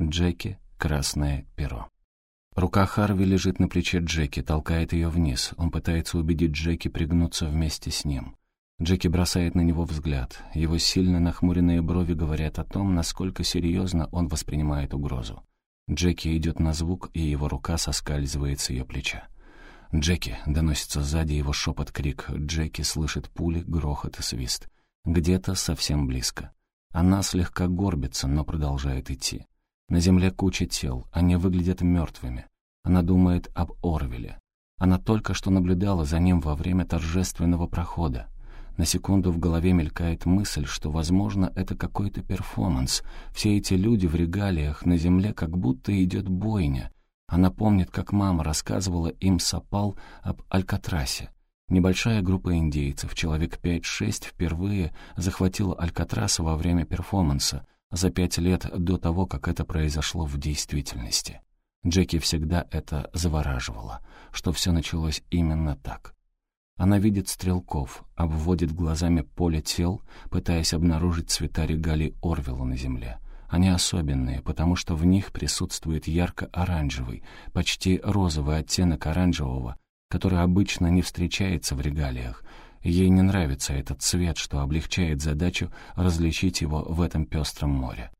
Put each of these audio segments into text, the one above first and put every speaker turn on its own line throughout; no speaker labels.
Джеки — красное перо. Рука Харви лежит на плече Джеки, толкает ее вниз. Он пытается убедить Джеки пригнуться вместе с ним. Джеки бросает на него взгляд. Его сильно нахмуренные брови говорят о том, насколько серьезно он воспринимает угрозу. Джеки идет на звук, и его рука соскальзывает с ее плеча. «Джеки!» — доносится сзади его шепот-крик. Джеки слышит пули, грохот и свист. Где-то совсем близко. Она слегка горбится, но продолжает идти. На земле куча тел, они выглядят мертвыми. Она думает об Орвеле. Она только что наблюдала за ним во время торжественного прохода. На секунду в голове мелькает мысль, что, возможно, это какой-то перформанс. Все эти люди в регалиях на земле как будто идет бойня. Она помнит, как мама рассказывала им сапал об Алькатрасе. Небольшая группа индейцев, человек 5-6, впервые захватила Алькатрас во время перформанса, за пять лет до того, как это произошло в действительности. Джеки всегда это завораживало, что все началось именно так. Она видит стрелков, обводит глазами поле тел, пытаясь обнаружить цвета регалий Орвела на земле. Они особенные, потому что в них присутствует ярко-оранжевый, почти розовый оттенок оранжевого, который обычно не встречается в регалиях. Ей не нравится этот цвет, что облегчает задачу различить его в этом пестром море.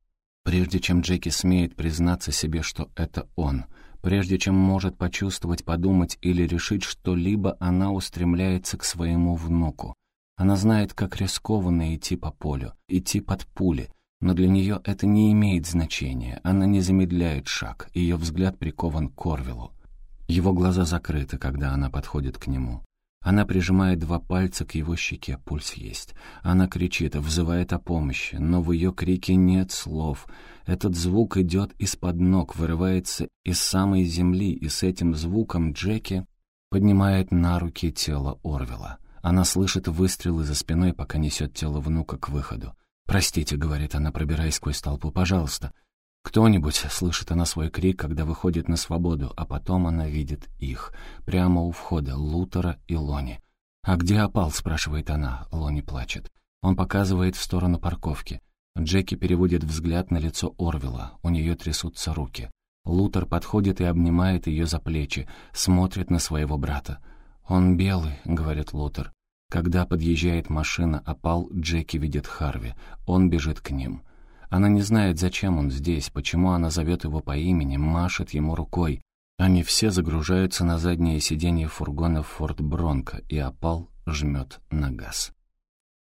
Прежде чем Джеки смеет признаться себе, что это он — Прежде чем может почувствовать, подумать или решить что-либо, она устремляется к своему внуку. Она знает, как рискованно идти по полю, идти под пули, но для нее это не имеет значения. Она не замедляет шаг, ее взгляд прикован к Корвилу. Его глаза закрыты, когда она подходит к нему. Она прижимает два пальца к его щеке, пульс есть. Она кричит, взывает о помощи, но в ее крике нет слов. Этот звук идет из-под ног, вырывается из самой земли, и с этим звуком Джеки поднимает на руки тело Орвела. Она слышит выстрелы за спиной, пока несет тело внука к выходу. «Простите», — говорит она, пробираясь сквозь толпу, — «пожалуйста». Кто-нибудь слышит она свой крик, когда выходит на свободу, а потом она видит их, прямо у входа, Лутера и Лони. «А где опал?» — спрашивает она. Лони плачет. Он показывает в сторону парковки. Джеки переводит взгляд на лицо Орвела. У нее трясутся руки. Лутер подходит и обнимает ее за плечи, смотрит на своего брата. «Он белый», — говорит Лутер. Когда подъезжает машина, опал, Джеки видит Харви. Он бежит к ним. Она не знает, зачем он здесь, почему она зовет его по имени, машет ему рукой. Они все загружаются на заднее сиденье фургона «Форд Бронко», и опал жмет на газ.